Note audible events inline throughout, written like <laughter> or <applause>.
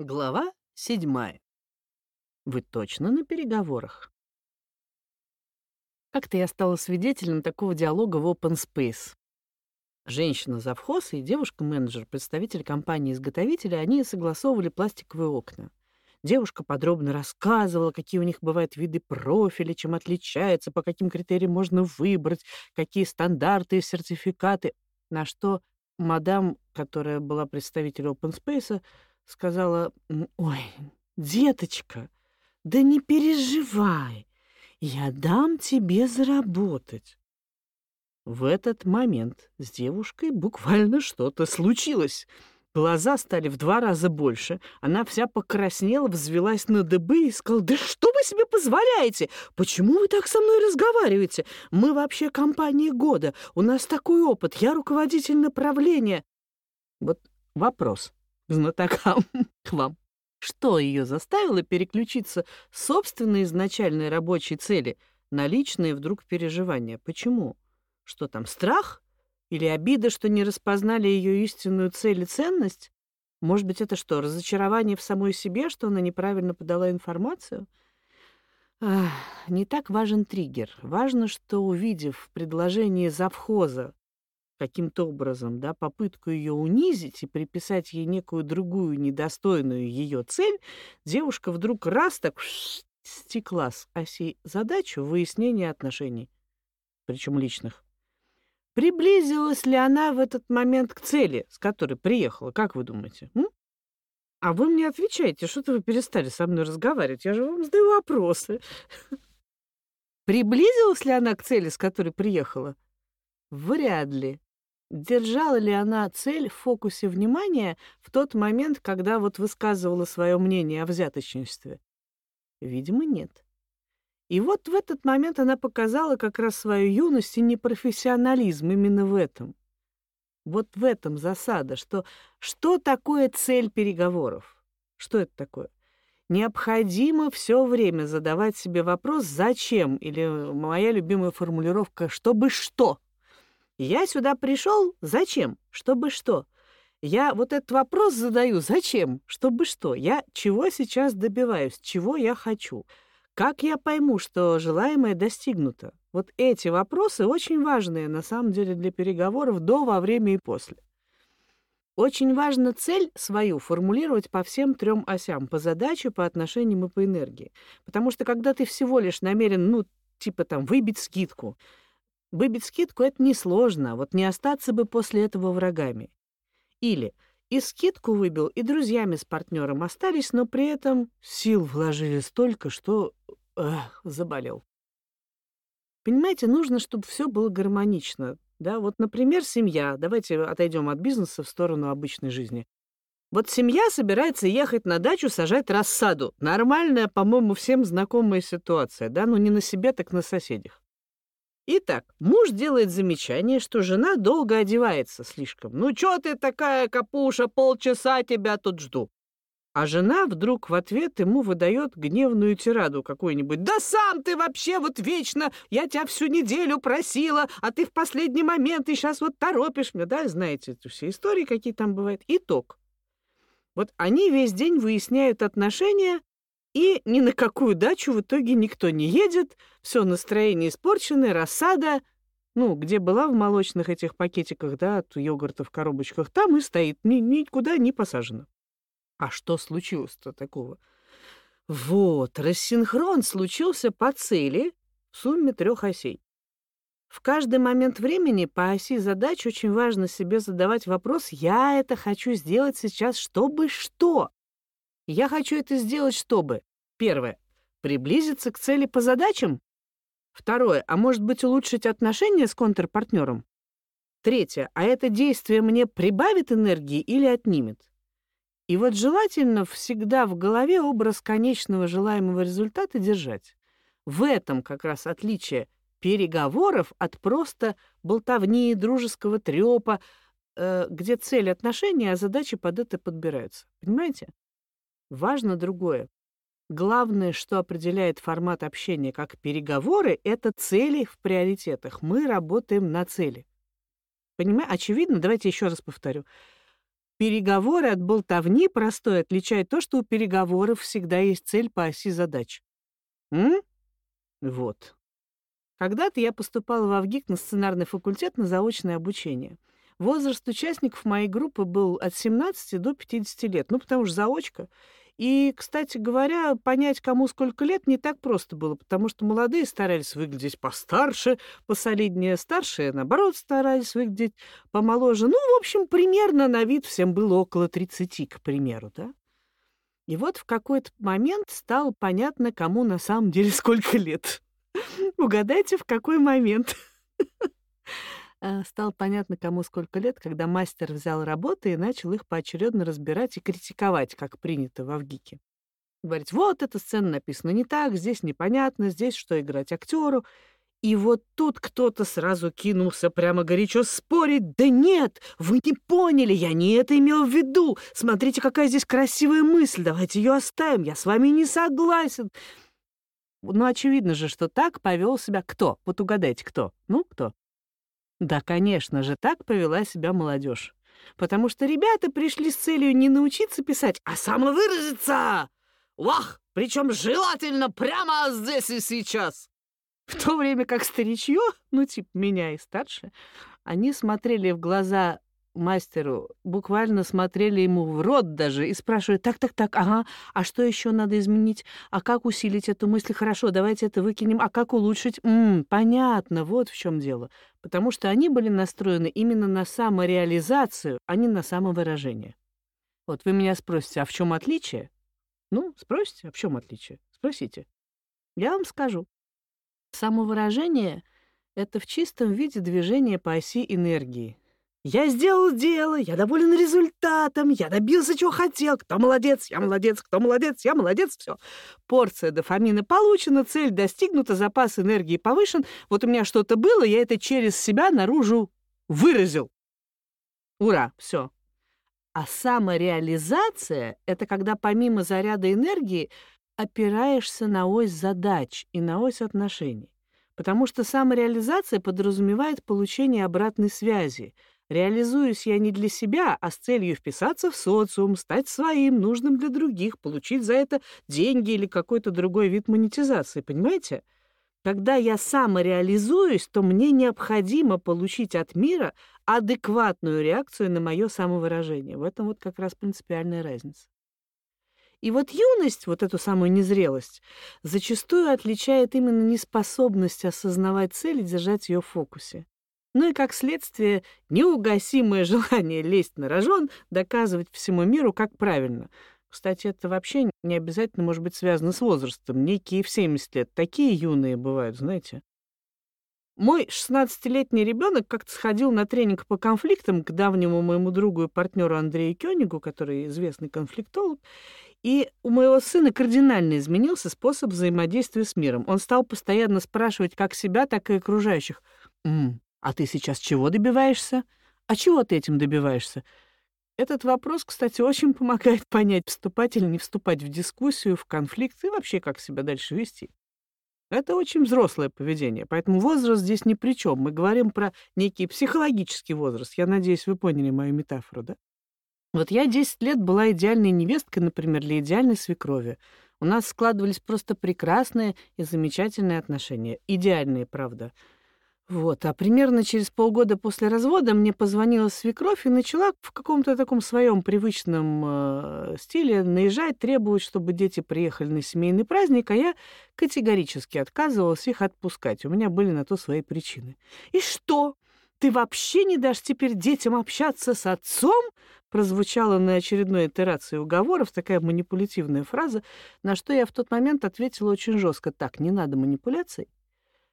Глава седьмая. Вы точно на переговорах? Как-то я стала свидетелем такого диалога в Open Space. Женщина-завхоз и девушка-менеджер, представитель компании-изготовителя, они согласовывали пластиковые окна. Девушка подробно рассказывала, какие у них бывают виды профиля, чем отличаются, по каким критериям можно выбрать, какие стандарты и сертификаты. На что мадам, которая была представителем Open Space, сказала, «Ой, деточка, да не переживай, я дам тебе заработать». В этот момент с девушкой буквально что-то случилось. Глаза стали в два раза больше. Она вся покраснела, взвелась на дыбы и сказала, «Да что вы себе позволяете? Почему вы так со мной разговариваете? Мы вообще компания года. У нас такой опыт. Я руководитель направления». Вот вопрос знатокам <laughs> к вам. Что ее заставило переключиться с собственной изначальной рабочей цели на личные вдруг переживания? Почему? Что там, страх? Или обида, что не распознали ее истинную цель и ценность? Может быть, это что, разочарование в самой себе, что она неправильно подала информацию? Ах, не так важен триггер. Важно, что, увидев в предложении завхоза каким-то образом, да, попытку ее унизить и приписать ей некую другую недостойную ее цель, девушка вдруг раз так стекла с оси задачу выяснения отношений, причем личных. Приблизилась ли она в этот момент к цели, с которой приехала, как вы думаете? М? А вы мне отвечаете, что-то вы перестали со мной разговаривать, я же вам задаю вопросы. <laughs> Приблизилась ли она к цели, с которой приехала? Вряд ли. Держала ли она цель в фокусе внимания в тот момент, когда вот высказывала свое мнение о взяточничестве? Видимо, нет. И вот в этот момент она показала как раз свою юность и непрофессионализм именно в этом. Вот в этом засада, что что такое цель переговоров? Что это такое? Необходимо все время задавать себе вопрос «зачем?» или моя любимая формулировка «чтобы что?». Я сюда пришел зачем? Чтобы что? Я вот этот вопрос задаю зачем? Чтобы что? Я чего сейчас добиваюсь? Чего я хочу? Как я пойму, что желаемое достигнуто? Вот эти вопросы очень важные на самом деле для переговоров до, во время и после. Очень важно цель свою формулировать по всем трем осям, по задаче, по отношениям и по энергии. Потому что когда ты всего лишь намерен, ну, типа там, выбить скидку, Выбить скидку — это несложно, вот не остаться бы после этого врагами. Или и скидку выбил, и друзьями с партнером остались, но при этом сил вложили столько, что эх, заболел. Понимаете, нужно, чтобы все было гармонично. Да, вот, например, семья. Давайте отойдем от бизнеса в сторону обычной жизни. Вот семья собирается ехать на дачу сажать рассаду. Нормальная, по-моему, всем знакомая ситуация, да, но не на себе, так на соседях. Итак, муж делает замечание, что жена долго одевается слишком. «Ну, чё ты такая, капуша, полчаса тебя тут жду». А жена вдруг в ответ ему выдает гневную тираду какую-нибудь. «Да сам ты вообще вот вечно! Я тебя всю неделю просила, а ты в последний момент и сейчас вот торопишь меня». Да, знаете все истории, какие там бывают. Итог. Вот они весь день выясняют отношения, и ни на какую дачу в итоге никто не едет, все настроение испорчено, рассада, ну, где была в молочных этих пакетиках, да, от йогурта в коробочках, там и стоит, ни, никуда не посажено. А что случилось-то такого? Вот, рассинхрон случился по цели в сумме трех осей. В каждый момент времени по оси задач очень важно себе задавать вопрос «Я это хочу сделать сейчас, чтобы что?» Я хочу это сделать, чтобы... Первое. Приблизиться к цели по задачам? Второе. А может быть, улучшить отношения с контрпартнером? Третье. А это действие мне прибавит энергии или отнимет? И вот желательно всегда в голове образ конечного желаемого результата держать. В этом как раз отличие переговоров от просто болтовни, дружеского трёпа, э, где цель отношения, а задачи под это подбираются. Понимаете? Важно другое. Главное, что определяет формат общения как переговоры, это цели в приоритетах. Мы работаем на цели. Понимаете? Очевидно, давайте еще раз повторю. Переговоры от болтовни простой отличает то, что у переговоров всегда есть цель по оси задач. М? Вот. Когда-то я поступала в ВГИК на сценарный факультет на заочное обучение. Возраст участников моей группы был от 17 до 50 лет, ну, потому что заочка. И, кстати говоря, понять, кому сколько лет, не так просто было, потому что молодые старались выглядеть постарше, посолиднее, старшие, наоборот, старались выглядеть помоложе. Ну, в общем, примерно на вид всем было около 30, к примеру, да? И вот в какой-то момент стало понятно, кому на самом деле сколько лет. Угадайте, в какой момент. А, стало понятно, кому сколько лет, когда мастер взял работы и начал их поочередно разбирать и критиковать, как принято в Авгике. Говорить, вот эта сцена написана не так, здесь непонятно, здесь что играть актеру. И вот тут кто-то сразу кинулся прямо горячо спорить. «Да нет, вы не поняли, я не это имел в виду. Смотрите, какая здесь красивая мысль, давайте ее оставим, я с вами не согласен». Ну, очевидно же, что так повел себя кто? Вот угадайте, кто? Ну, кто? Да, конечно же, так повела себя молодежь. Потому что ребята пришли с целью не научиться писать, а самовыразиться. Вах! Причем желательно прямо здесь и сейчас. В то время как старичье, ну, типа меня и старше, они смотрели в глаза мастеру, буквально смотрели ему в рот даже и спрашивали, так-так-так, ага, а что еще надо изменить? А как усилить эту мысль? Хорошо, давайте это выкинем. А как улучшить? М-м, понятно, вот в чем дело. Потому что они были настроены именно на самореализацию, а не на самовыражение. Вот вы меня спросите, а в чем отличие? Ну, спросите, а в чем отличие? Спросите. Я вам скажу. Самовыражение — это в чистом виде движение по оси энергии. Я сделал дело, я доволен результатом, я добился, чего хотел. Кто молодец, я молодец, кто молодец, я молодец, все. Порция дофамина получена, цель достигнута, запас энергии повышен. Вот у меня что-то было, я это через себя наружу выразил. Ура, все. А самореализация — это когда помимо заряда энергии опираешься на ось задач и на ось отношений. Потому что самореализация подразумевает получение обратной связи — Реализуюсь я не для себя, а с целью вписаться в социум, стать своим, нужным для других, получить за это деньги или какой-то другой вид монетизации, понимаете? Когда я самореализуюсь, то мне необходимо получить от мира адекватную реакцию на мое самовыражение. В этом вот как раз принципиальная разница. И вот юность, вот эту самую незрелость, зачастую отличает именно неспособность осознавать цель и держать ее в фокусе. Ну и, как следствие, неугасимое <laughs> желание лезть на рожон, доказывать всему миру, как правильно. Кстати, это вообще не обязательно может быть связано с возрастом. Некие в 70 лет такие юные бывают, знаете. Мой 16-летний ребенок как-то сходил на тренинг по конфликтам к давнему моему другу и партнеру Андрею Кёнигу, который известный конфликтолог, и у моего сына кардинально изменился способ взаимодействия с миром. Он стал постоянно спрашивать как себя, так и окружающих. «М, а ты сейчас чего добиваешься? А чего ты этим добиваешься? Этот вопрос, кстати, очень помогает <laughs> понять, вступать или не вступать в дискуссию, в конфликт и вообще как себя дальше вести. Это очень взрослое поведение, поэтому возраст здесь ни при чем. Мы говорим про некий психологический возраст. Я надеюсь, вы поняли мою метафору, да? Вот я 10 лет была идеальной невесткой, например, для идеальной свекрови. У нас складывались просто прекрасные и замечательные отношения. Идеальные, правда. Вот, а примерно через полгода после развода мне позвонила свекровь и начала в каком-то таком своем привычном э, стиле наезжать, требовать, чтобы дети приехали на семейный праздник, а я категорически отказывалась их отпускать. У меня были на то свои причины. «И что? Ты вообще не дашь теперь детям общаться с отцом?» прозвучала на очередной итерации уговоров такая манипулятивная фраза, на что я в тот момент ответила очень жестко. «Так, не надо манипуляций.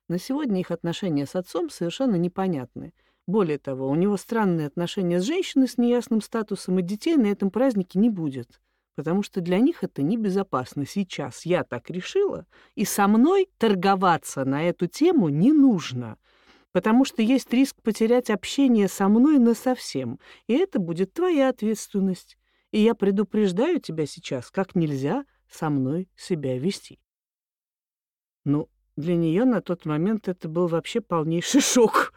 На сегодня их отношения с отцом совершенно непонятны. Более того, у него странные отношения с женщиной с неясным статусом, и детей на этом празднике не будет, потому что для них это небезопасно. Сейчас я так решила, и со мной торговаться на эту тему не нужно, потому что есть риск потерять общение со мной насовсем, и это будет твоя ответственность. И я предупреждаю тебя сейчас, как нельзя со мной себя вести. Ну, для нее на тот момент это был вообще полнейший <laughs> шок.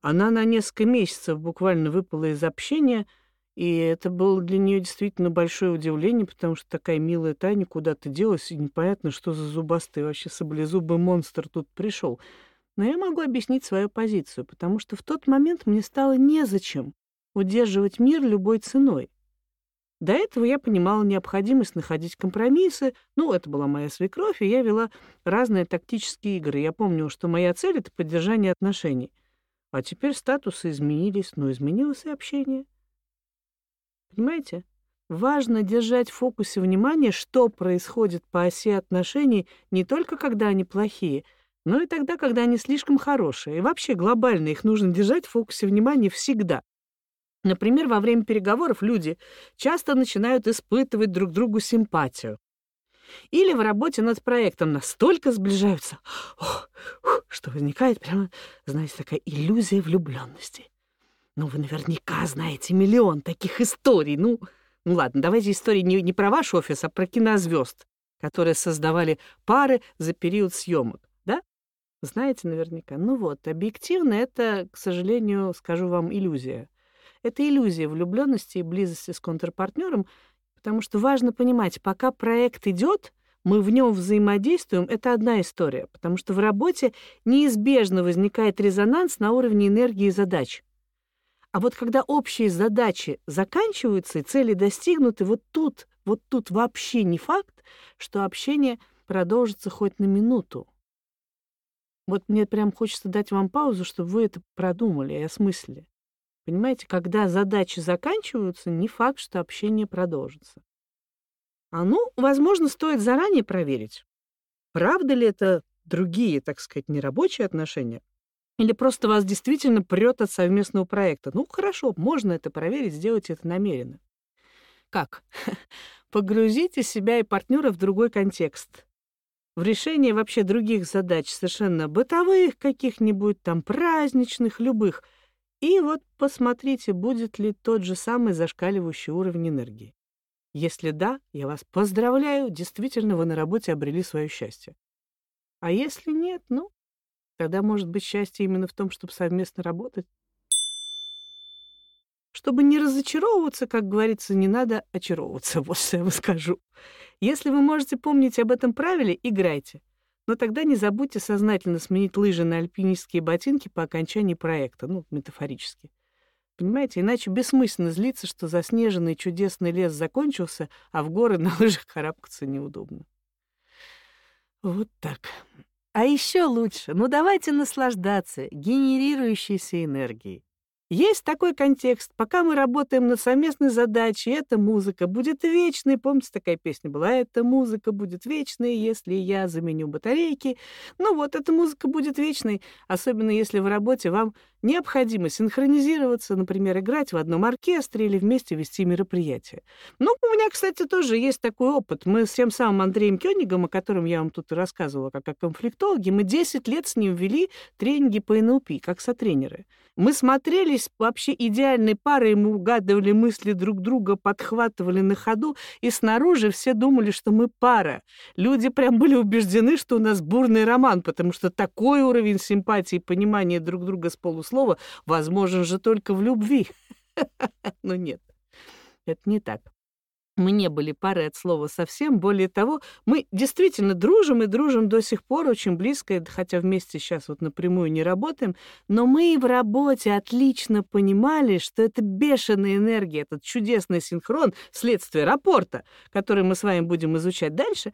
Она на несколько месяцев буквально выпала из общения И это было для нее действительно большое удивление, потому что такая милая Таня куда-то делась, и непонятно, что за зубастый вообще саблезубый монстр тут пришел. Но я могу объяснить свою позицию, потому что в тот момент мне стало незачем удерживать мир любой ценой. До этого я понимала необходимость находить компромиссы. Ну, это была моя свекровь, и я вела разные тактические игры. Я помню, что моя цель — это поддержание отношений. А теперь статусы изменились, но изменилось и общение. Понимаете? Важно держать в фокусе внимания, что происходит по оси отношений не только когда они плохие, но и тогда, когда они слишком хорошие. И вообще глобально их нужно держать в фокусе внимания всегда. Например, во время переговоров люди часто начинают испытывать друг другу симпатию. Или в работе над проектом настолько сближаются, что возникает прямо, знаете, такая иллюзия влюбленности. Ну, вы наверняка знаете миллион таких историй. Ну, ну ладно, давайте истории не, не про ваш офис, а про кинозвезд, которые создавали пары за период съемок, да? Знаете наверняка. Ну вот, объективно это, к сожалению, скажу вам, иллюзия. Это иллюзия влюбленности и близости с контрпартнером, потому что важно понимать, пока проект идет, мы в нем взаимодействуем, это одна история, потому что в работе неизбежно возникает резонанс на уровне энергии и задач. А вот когда общие задачи заканчиваются и цели достигнуты, вот тут, вот тут вообще не факт, что общение продолжится хоть на минуту. Вот мне прям хочется дать вам паузу, чтобы вы это продумали и осмыслили. Понимаете, когда задачи заканчиваются, не факт, что общение продолжится. А ну, возможно, стоит заранее проверить, правда ли это другие, так сказать, нерабочие отношения, или просто вас действительно прет от совместного проекта. Ну, хорошо, можно это проверить, сделать это намеренно. Как? <laughs> Погрузите себя и партнера в другой контекст. В решение вообще других задач, совершенно бытовых каких-нибудь, там праздничных, любых — и вот посмотрите, будет ли тот же самый зашкаливающий уровень энергии. Если да, я вас поздравляю, действительно вы на работе обрели свое счастье. А если нет, ну, тогда может быть счастье именно в том, чтобы совместно работать. Чтобы не разочаровываться, как говорится, не надо очаровываться, <laughs> вот что я вам скажу. Если вы можете помнить об этом правиле, играйте. Но тогда не забудьте сознательно сменить лыжи на альпинистские ботинки по окончании проекта, ну, метафорически. Понимаете, иначе бессмысленно злиться, что заснеженный чудесный лес закончился, а в горы <laughs> на лыжах карабкаться неудобно. Вот так. А еще лучше, ну давайте наслаждаться генерирующейся энергией. Есть такой контекст. Пока мы работаем над совместной задачей, эта музыка будет вечной. Помните, такая песня была? Эта музыка будет вечной, если я заменю батарейки. Ну вот, эта музыка будет вечной, особенно если в работе вам необходимо синхронизироваться, например, играть в одном оркестре или вместе вести мероприятие. Ну, у меня, кстати, тоже есть такой опыт. Мы с тем самым Андреем Кёнигом, о котором я вам тут рассказывала, как о конфликтологе, мы 10 лет с ним вели тренинги по НЛП, как сотренеры. Мы смотрелись вообще идеальной парой, мы угадывали мысли друг друга, подхватывали на ходу, и снаружи все думали, что мы пара. Люди прям были убеждены, что у нас бурный роман, потому что такой уровень симпатии и понимания друг друга с полуслова возможен же только в любви. <laughs> Но нет, это не так. Мы не были парой от слова совсем. Более того, мы действительно дружим и дружим до сих пор очень близко, хотя вместе сейчас вот напрямую не работаем. Но мы и в работе отлично понимали, что это бешеная энергия, этот чудесный синхрон, следствие рапорта, который мы с вами будем изучать дальше,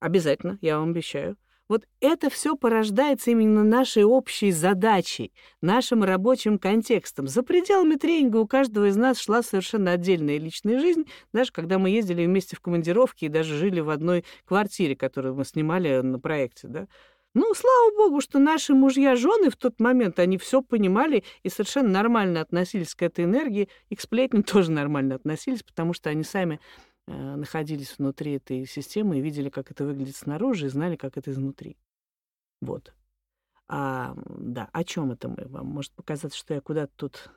обязательно, я вам обещаю, вот это все порождается именно нашей общей задачей, нашим рабочим контекстом. За пределами тренинга у каждого из нас шла совершенно отдельная личная жизнь, даже когда мы ездили вместе в командировки и даже жили в одной квартире, которую мы снимали на проекте, да. Ну, слава богу, что наши мужья-жены в тот момент, они все понимали и совершенно нормально относились к этой энергии, и к сплетням тоже нормально относились, потому что они сами находились внутри этой системы и видели, как это выглядит снаружи, и знали, как это изнутри. Вот. А, да, о чем это мы? Вам может показаться, что я куда-то тут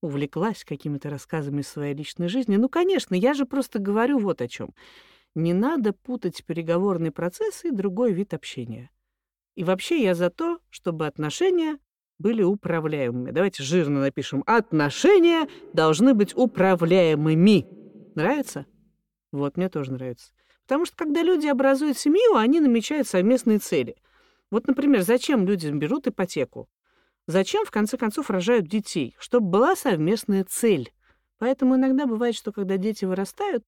увлеклась какими-то рассказами из своей личной жизни. Ну, конечно, я же просто говорю вот о чем. Не надо путать переговорный процесс и другой вид общения. И вообще я за то, чтобы отношения были управляемыми. Давайте жирно напишем. Отношения должны быть управляемыми. Нравится? Вот, мне тоже нравится. Потому что когда люди образуют семью, они намечают совместные цели. Вот, например, зачем люди берут ипотеку? Зачем, в конце концов, рожают детей? Чтобы была совместная цель. Поэтому иногда бывает, что когда дети вырастают,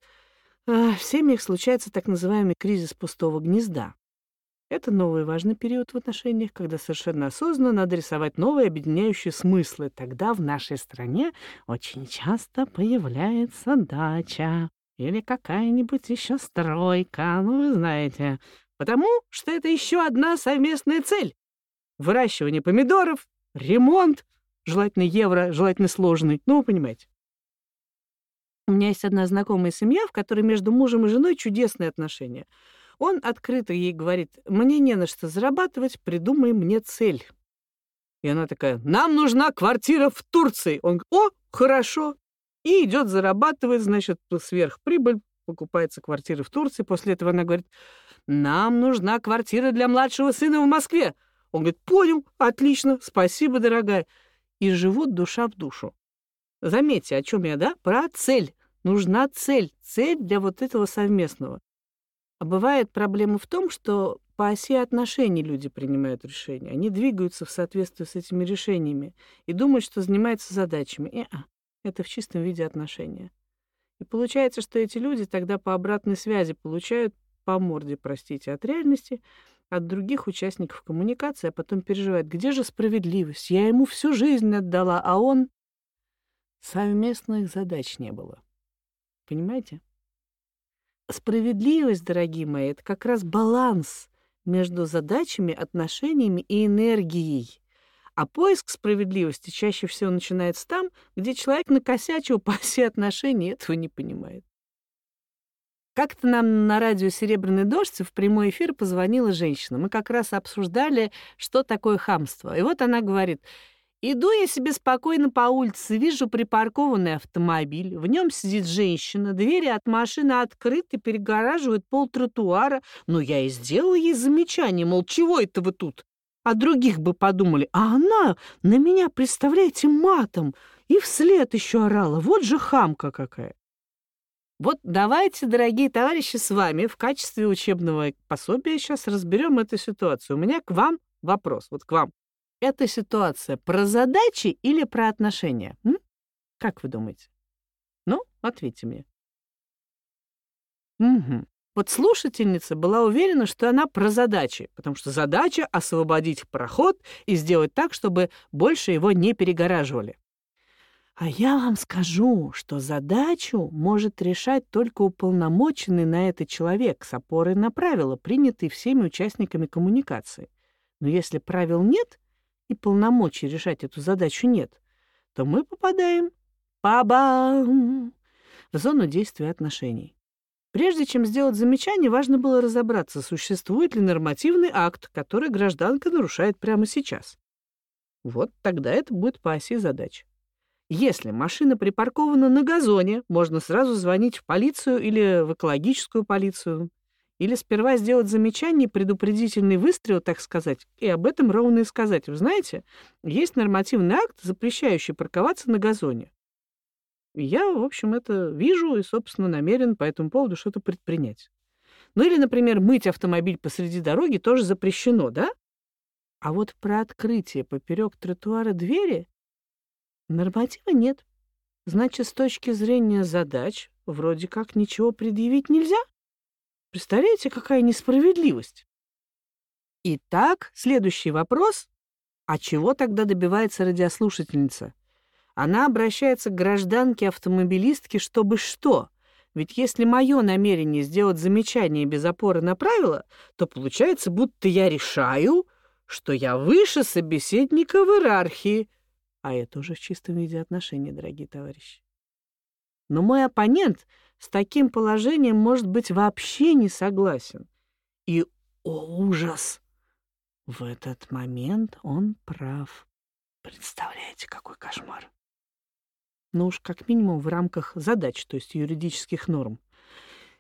а, в семьях случается так называемый кризис пустого гнезда. Это новый важный период в отношениях, когда совершенно осознанно надо рисовать новые объединяющие смыслы. Тогда в нашей стране очень часто появляется дача или какая-нибудь еще стройка, ну вы знаете. Потому что это еще одна совместная цель. Выращивание помидоров, ремонт, желательно евро, желательно сложный, ну вы понимаете. У меня есть одна знакомая семья, в которой между мужем и женой чудесные отношения — он открыто ей говорит, мне не на что зарабатывать, придумай мне цель. И она такая, нам нужна квартира в Турции. Он говорит, о, хорошо. И идет зарабатывать, значит, сверхприбыль, покупается квартира в Турции. После этого она говорит, нам нужна квартира для младшего сына в Москве. Он говорит, понял, отлично, спасибо, дорогая. И живут душа в душу. Заметьте, о чем я, да? Про цель. Нужна цель. Цель для вот этого совместного. А бывает проблема в том, что по оси отношений люди принимают решения. Они двигаются в соответствии с этими решениями и думают, что занимаются задачами. И, а, это в чистом виде отношения. И получается, что эти люди тогда по обратной связи получают по морде, простите, от реальности, от других участников коммуникации, а потом переживают, где же справедливость? Я ему всю жизнь отдала, а он... Совместных задач не было. Понимаете? Справедливость, дорогие мои, это как раз баланс между задачами, отношениями и энергией. А поиск справедливости чаще всего начинается там, где человек накосячил по оси отношений и этого не понимает. Как-то нам на радио «Серебряный дождь» в прямой эфир позвонила женщина. Мы как раз обсуждали, что такое хамство. И вот она говорит, Иду я себе спокойно по улице, вижу припаркованный автомобиль. В нем сидит женщина, двери от машины открыты, перегораживают пол тротуара. Но я и сделала ей замечание, мол, чего это вы тут? А других бы подумали, а она на меня, представляете, матом. И вслед еще орала. Вот же хамка какая. Вот давайте, дорогие товарищи, с вами в качестве учебного пособия сейчас разберем эту ситуацию. У меня к вам вопрос, вот к вам. Эта ситуация про задачи или про отношения? М? Как вы думаете? Ну, ответьте мне. Угу. Вот слушательница была уверена, что она про задачи, потому что задача — освободить проход и сделать так, чтобы больше его не перегораживали. А я вам скажу, что задачу может решать только уполномоченный на это человек с опорой на правила, принятые всеми участниками коммуникации. Но если правил нет, и полномочий решать эту задачу нет, то мы попадаем па-бам в зону действия отношений. Прежде чем сделать замечание, важно было разобраться, существует ли нормативный акт, который гражданка нарушает прямо сейчас. Вот тогда это будет по оси задач. Если машина припаркована на газоне, можно сразу звонить в полицию или в экологическую полицию. Или сперва сделать замечание, предупредительный выстрел, так сказать, и об этом ровно и сказать. Вы знаете, есть нормативный акт, запрещающий парковаться на газоне. Я, в общем, это вижу и, собственно, намерен по этому поводу что-то предпринять. Ну или, например, мыть автомобиль посреди дороги тоже запрещено, да? А вот про открытие поперек тротуара двери норматива нет. Значит, с точки зрения задач вроде как ничего предъявить нельзя. Представляете, какая несправедливость? Итак, следующий вопрос. А чего тогда добивается радиослушательница? Она обращается к гражданке-автомобилистке, чтобы что? Ведь если мое намерение сделать замечание без опоры на правила, то получается, будто я решаю, что я выше собеседника в иерархии. А это уже в чистом виде отношения, дорогие товарищи. Но мой оппонент с таким положением, может быть, вообще не согласен. И, о ужас, в этот момент он прав. Представляете, какой кошмар. Ну уж как минимум в рамках задач, то есть юридических норм.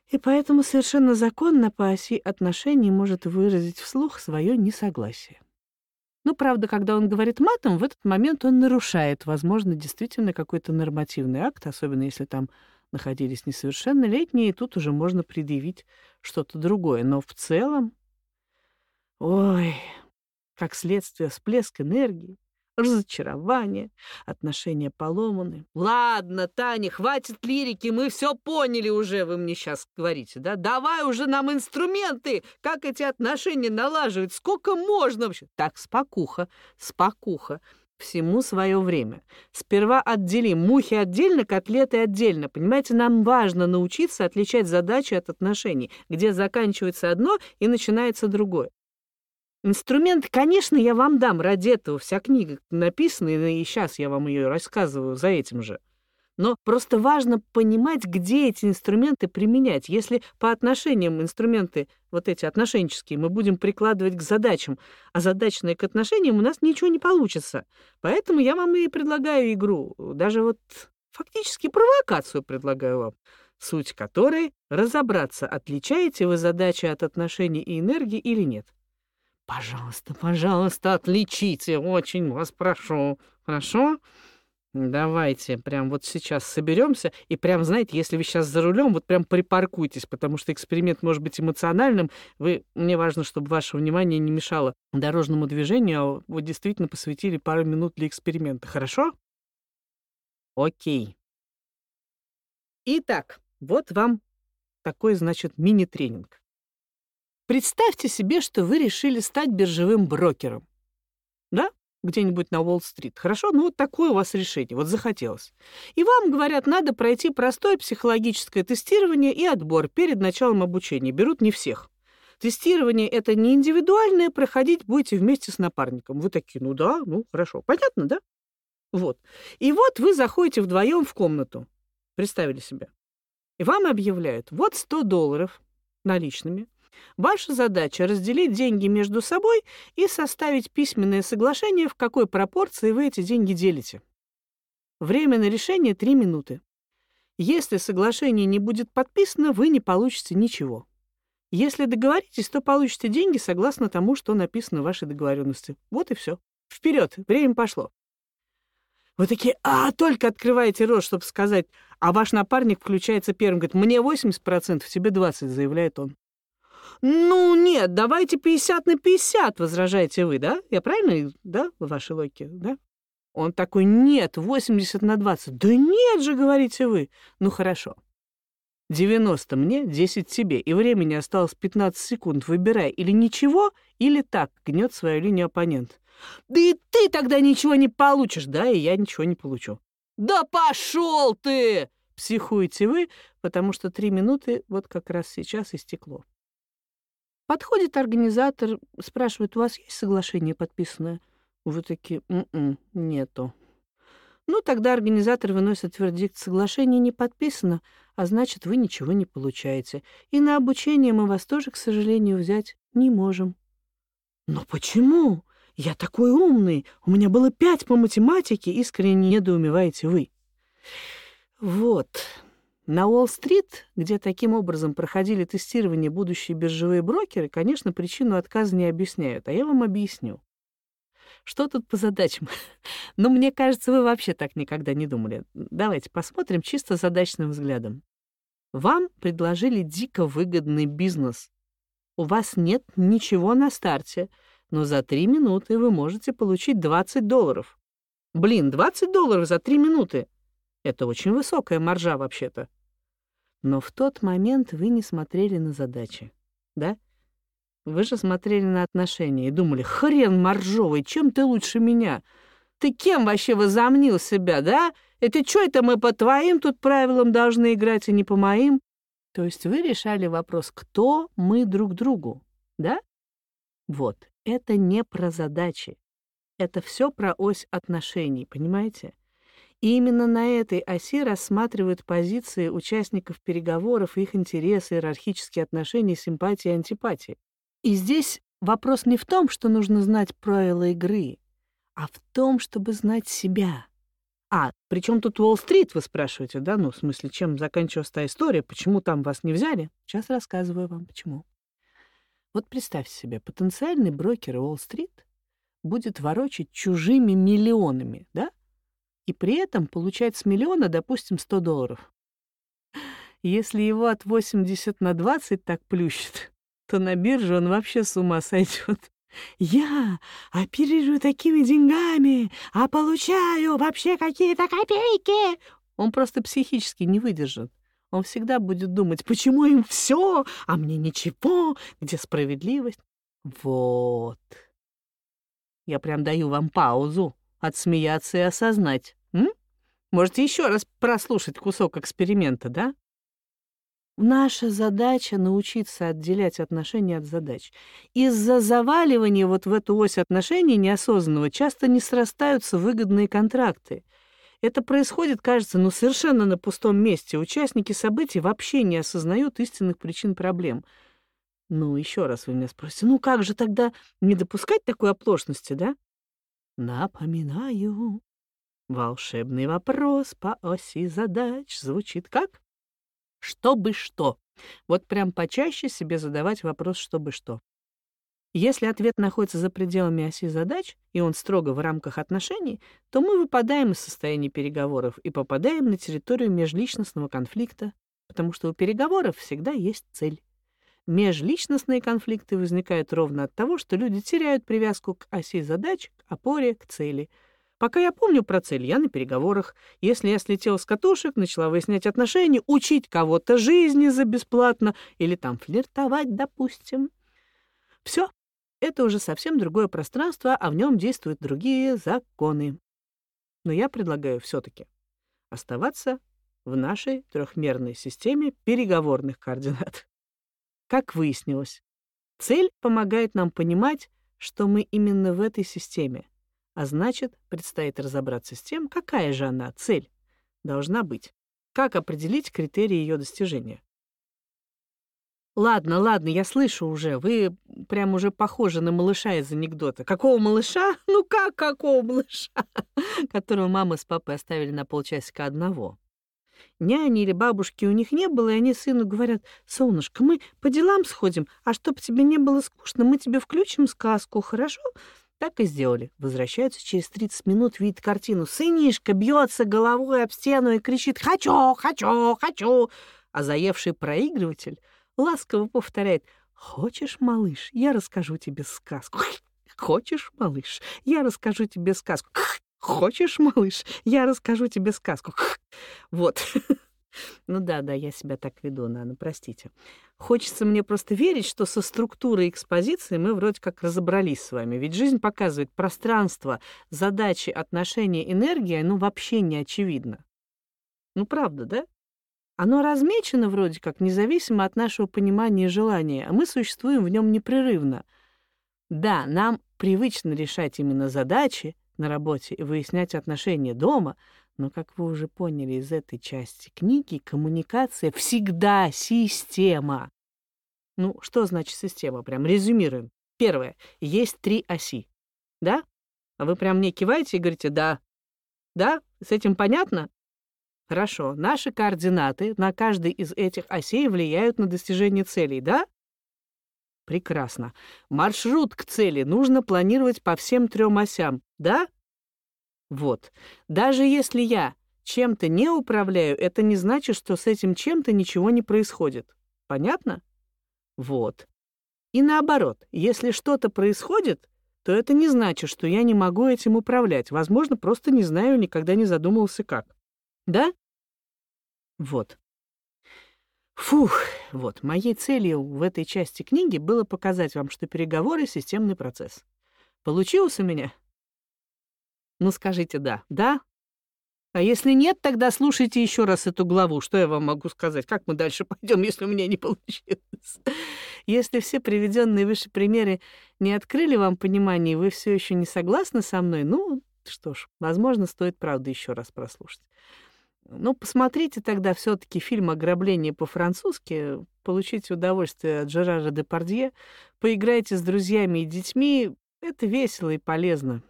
И поэтому совершенно законно по оси отношений может выразить вслух свое несогласие. Ну, правда, когда он говорит матом, в этот момент он нарушает, возможно, действительно какой-то нормативный акт, особенно если там находились несовершеннолетние, и тут уже можно предъявить что-то другое. Но в целом, ой, как следствие всплеск энергии, разочарование, отношения поломаны. Ладно, Таня, хватит лирики, мы все поняли уже, вы мне сейчас говорите, да? Давай уже нам инструменты, как эти отношения налаживать, сколько можно вообще? Так, спокуха, спокуха. Всему свое время. Сперва отделим мухи отдельно, котлеты отдельно. Понимаете, нам важно научиться отличать задачи от отношений, где заканчивается одно и начинается другое. Инструмент, конечно, я вам дам, ради этого вся книга написана, и сейчас я вам ее рассказываю за этим же. Но просто важно понимать, где эти инструменты применять. Если по отношениям инструменты, вот эти отношенческие, мы будем прикладывать к задачам, а задачные к отношениям, у нас ничего не получится. Поэтому я вам и предлагаю игру. Даже вот фактически провокацию предлагаю вам, суть которой — разобраться, отличаете вы задачи от отношений и энергии или нет. Пожалуйста, пожалуйста, отличите, очень вас прошу. Хорошо? Давайте прям вот сейчас соберемся и прям, знаете, если вы сейчас за рулем, вот прям припаркуйтесь, потому что эксперимент может быть эмоциональным. Вы, мне важно, чтобы ваше внимание не мешало дорожному движению, а вы действительно посвятили пару минут для эксперимента. Хорошо? Окей. Итак, вот вам такой, значит, мини-тренинг. Представьте себе, что вы решили стать биржевым брокером. Да? Где-нибудь на Уолл-стрит. Хорошо? Ну, вот такое у вас решение. Вот захотелось. И вам говорят, надо пройти простое психологическое тестирование и отбор перед началом обучения. Берут не всех. Тестирование это не индивидуальное, проходить будете вместе с напарником. Вы такие, ну да, ну хорошо. Понятно, да? Вот. И вот вы заходите вдвоем в комнату. Представили себе. И вам объявляют, вот 100 долларов наличными – Ваша задача — разделить деньги между собой и составить письменное соглашение, в какой пропорции вы эти деньги делите. Время на решение — три минуты. Если соглашение не будет подписано, вы не получите ничего. Если договоритесь, то получите деньги согласно тому, что написано в вашей договоренности. Вот и все. Вперед, время пошло. Вы такие, а, только открываете рот, чтобы сказать, а ваш напарник включается первым, говорит, мне 80%, тебе 20%, заявляет он. «Ну, нет, давайте 50 на 50», — возражаете вы, да? Я правильно, да, в вашей логике, да? Он такой, нет, 80 на 20. Да нет же, говорите вы. Ну, хорошо. 90 мне, 10 тебе, и времени осталось 15 секунд. Выбирай или ничего, или так, гнет свою линию оппонент. Да и ты тогда ничего не получишь, да, и я ничего не получу. Да пошел ты! Психуете вы, потому что три минуты вот как раз сейчас истекло. Подходит организатор, спрашивает, у вас есть соглашение подписанное? Вы такие, М-м, нету. Ну, тогда организатор выносит вердикт, соглашение не подписано, а значит, вы ничего не получаете. И на обучение мы вас тоже, к сожалению, взять не можем. Но почему? Я такой умный. У меня было пять по математике, искренне недоумеваете вы. Вот. На Уолл-стрит, где таким образом проходили тестирование будущие биржевые брокеры, конечно, причину отказа не объясняют, а я вам объясню. Что тут по задачам? <laughs> ну, мне кажется, вы вообще так никогда не думали. Давайте посмотрим чисто задачным взглядом. Вам предложили дико выгодный бизнес. У вас нет ничего на старте, но за три минуты вы можете получить 20 долларов. Блин, 20 долларов за три минуты. Это очень высокая маржа вообще-то. Но в тот момент вы не смотрели на задачи, да? Вы же смотрели на отношения и думали, хрен моржовый, чем ты лучше меня? Ты кем вообще возомнил себя, да? Это что это мы по твоим тут правилам должны играть, а не по моим? То есть вы решали вопрос, кто мы друг другу, да? Вот, это не про задачи. Это все про ось отношений, понимаете? И именно на этой оси рассматривают позиции участников переговоров, их интересы, иерархические отношения, симпатии и антипатии. И здесь вопрос не в том, что нужно знать правила игры, а в том, чтобы знать себя. А, причем тут Уолл-стрит, вы спрашиваете, да? Ну, в смысле, чем заканчивалась та история, почему там вас не взяли? Сейчас рассказываю вам, почему. Вот представьте себе, потенциальный брокер Уолл-стрит будет ворочать чужими миллионами, да? И при этом получать с миллиона, допустим, 100 долларов. Если его от 80 на 20 так плющит, то на бирже он вообще с ума сойдет. Я оперирую такими деньгами, а получаю вообще какие-то копейки. Он просто психически не выдержит. Он всегда будет думать, почему им все, а мне ничего, где справедливость. Вот. Я прям даю вам паузу отсмеяться и осознать. Можете еще раз прослушать кусок эксперимента, да? Наша задача — научиться отделять отношения от задач. Из-за заваливания вот в эту ось отношений неосознанного часто не срастаются выгодные контракты. Это происходит, кажется, ну совершенно на пустом месте. Участники событий вообще не осознают истинных причин проблем. Ну, еще раз вы меня спросите, ну как же тогда не допускать такой оплошности, да? Напоминаю, волшебный вопрос по оси задач звучит как? Чтобы что? Вот прям почаще себе задавать вопрос «чтобы что?». Если ответ находится за пределами оси задач, и он строго в рамках отношений, то мы выпадаем из состояния переговоров и попадаем на территорию межличностного конфликта, потому что у переговоров всегда есть цель. Межличностные конфликты возникают ровно от того, что люди теряют привязку к оси задач, к опоре, к цели — Пока я помню про цель, я на переговорах. Если я слетела с катушек, начала выяснять отношения, учить кого-то жизни за бесплатно или там флиртовать, допустим. Все, это уже совсем другое пространство, а в нем действуют другие законы. Но я предлагаю все-таки оставаться в нашей трехмерной системе переговорных координат. Как выяснилось, цель помогает нам понимать, что мы именно в этой системе — а значит, предстоит разобраться с тем, какая же она, цель, должна быть. Как определить критерии ее достижения? Ладно, ладно, я слышу уже. Вы прям уже похожи на малыша из анекдота. Какого малыша? <laughs> Ну как какого малыша? <laughs> Которого мама с папой оставили на полчасика одного. Няни или бабушки у них не было, и они сыну говорят, «Солнышко, мы по делам сходим, а чтоб тебе не было скучно, мы тебе включим сказку, хорошо?» Так и сделали. Возвращаются через 30 минут, видят картину. Сынишка бьется головой об стену и кричит «Хочу! Хочу! Хочу!» А заевший проигрыватель ласково повторяет «Хочешь, малыш, я расскажу тебе сказку?» <laughs> «Хочешь, малыш, я расскажу тебе сказку?» <laughs> «Хочешь, малыш, я расскажу тебе сказку?» <laughs> Вот. Ну да, да, я себя так веду, Нана, простите. Хочется мне просто верить, что со структурой экспозиции мы вроде как разобрались с вами. Ведь жизнь показывает пространство, задачи, отношения, энергия, ну вообще не очевидно. Ну правда, да? Оно размечено вроде как, независимо от нашего понимания и желания, а мы существуем в нем непрерывно. Да, нам привычно решать именно задачи на работе и выяснять отношения дома — но, как вы уже поняли из этой части книги, коммуникация всегда система. Ну, что значит система? Прям резюмируем. Первое. Есть три оси. Да? А вы прям мне киваете и говорите «да». Да? С этим понятно? Хорошо. Наши координаты на каждой из этих осей влияют на достижение целей, да? Прекрасно. Маршрут к цели нужно планировать по всем трем осям, да? Вот. Даже если я чем-то не управляю, это не значит, что с этим чем-то ничего не происходит. Понятно? Вот. И наоборот, если что-то происходит, то это не значит, что я не могу этим управлять. Возможно, просто не знаю, никогда не задумывался как. Да? Вот. Фух, вот, моей целью в этой части книги было показать вам, что переговоры — системный процесс. Получилось у меня? Ну, скажите «да». Да? А если нет, тогда слушайте еще раз эту главу. Что я вам могу сказать? Как мы дальше пойдем, если у меня не получилось? Если все приведенные выше примеры не открыли вам понимание, и вы все еще не согласны со мной, ну, что ж, возможно, стоит, правда, еще раз прослушать. Ну, посмотрите тогда все-таки фильм «Ограбление» по-французски, получите удовольствие от Жерара Депардье, поиграйте с друзьями и детьми, это весело и полезно.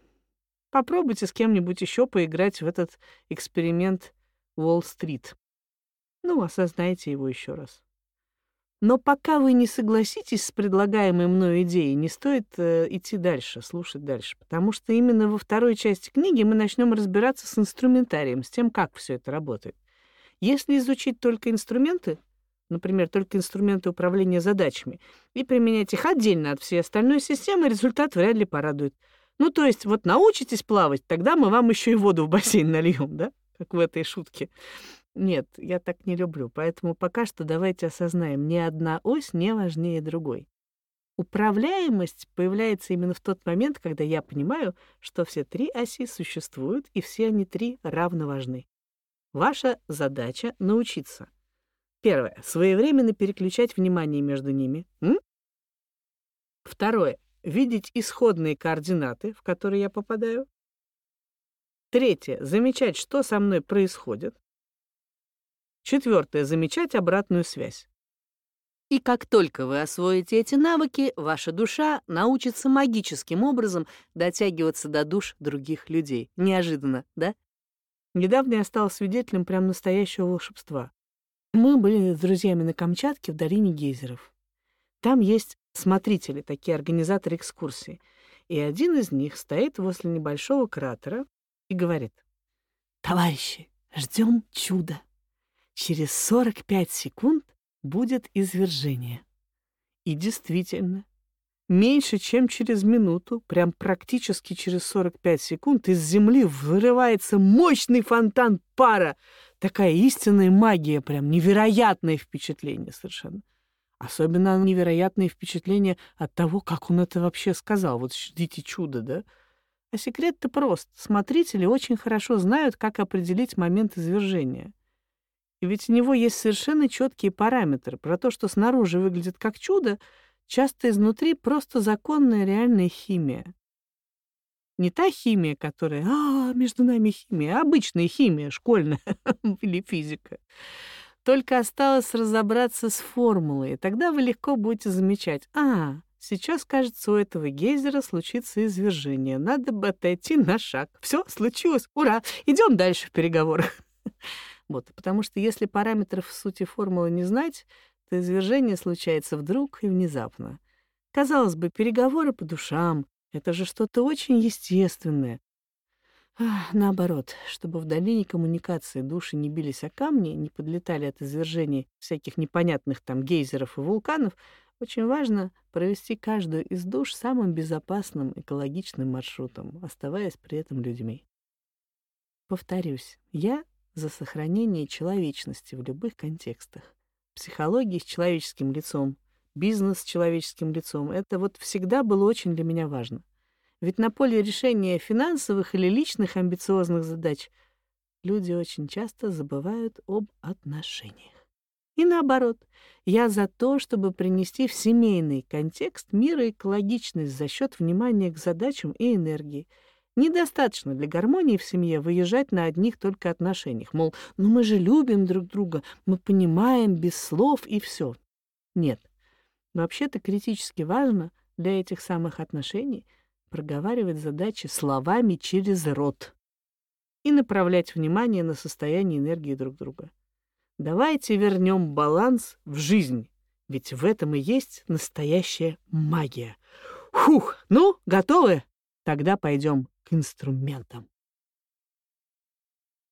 Попробуйте с кем-нибудь еще поиграть в этот эксперимент Уолл-стрит. Ну, осознайте его еще раз. Но пока вы не согласитесь с предлагаемой мной идеей, не стоит э, идти дальше, слушать дальше, потому что именно во второй части книги мы начнем разбираться с инструментарием, с тем, как все это работает. Если изучить только инструменты, например, только инструменты управления задачами, и применять их отдельно от всей остальной системы, результат вряд ли порадует. Ну, то есть, вот научитесь плавать, тогда мы вам еще и воду в бассейн нальем, да? Как в этой шутке. Нет, я так не люблю, поэтому пока что давайте осознаем, ни одна ось не важнее другой. Управляемость появляется именно в тот момент, когда я понимаю, что все три оси существуют, и все они три равно важны. Ваша задача — научиться. Первое. Своевременно переключать внимание между ними. М? Второе. Видеть исходные координаты, в которые я попадаю. Третье. Замечать, что со мной происходит. Четвертое. Замечать обратную связь. И как только вы освоите эти навыки, ваша душа научится магическим образом дотягиваться до душ других людей. Неожиданно, да? Недавно я стала свидетелем прям настоящего волшебства. Мы были с друзьями на Камчатке в долине гейзеров. Там есть смотрители, такие организаторы экскурсий. И один из них стоит возле небольшого кратера и говорит, «Товарищи, ждем чуда». Через 45 секунд будет извержение. И действительно, меньше чем через минуту, прям практически через 45 секунд, из земли вырывается мощный фонтан пара. Такая истинная магия, прям невероятное впечатление совершенно. Особенно невероятное впечатление от того, как он это вообще сказал. Вот ждите чуда, да? А секрет-то прост. Смотрители очень хорошо знают, как определить момент извержения. И ведь у него есть совершенно четкие параметры. Про то, что снаружи выглядит как чудо, часто изнутри просто законная реальная химия. Не та химия, которая, а, между нами химия, а обычная химия, школьная <laughs> или физика. Только осталось разобраться с формулой, и тогда вы легко будете замечать, а, сейчас, кажется, у этого гейзера случится извержение, надо бы отойти на шаг. Все, случилось, ура, идем дальше в переговорах. <laughs> Вот, потому что если параметров сути формулы не знать, то извержение случается вдруг и внезапно. Казалось бы, переговоры по душам — это же что-то очень естественное. Наоборот, чтобы в долине коммуникации души не бились о камни, не подлетали от извержений всяких непонятных там гейзеров и вулканов, очень важно провести каждую из душ самым безопасным экологичным маршрутом, оставаясь при этом людьми. Повторюсь, я за сохранение человечности в любых контекстах. Психология с человеческим лицом, бизнес с человеческим лицом — это вот всегда было очень для меня важно. Ведь на поле решения финансовых или личных амбициозных задач люди очень часто забывают об отношениях. И наоборот, я за то, чтобы принести в семейный контекст мир и экологичность за счет внимания к задачам и энергии — Недостаточно для гармонии в семье выезжать на одних только отношениях. Мол, ну мы же любим друг друга, мы понимаем без слов и все. Нет. Вообще-то критически важно для этих самых отношений проговаривать задачи словами через рот и направлять внимание на состояние энергии друг друга. Давайте вернем баланс в жизнь, ведь в этом и есть настоящая магия. Фух, ну, готовы? Тогда пойдем к инструментам.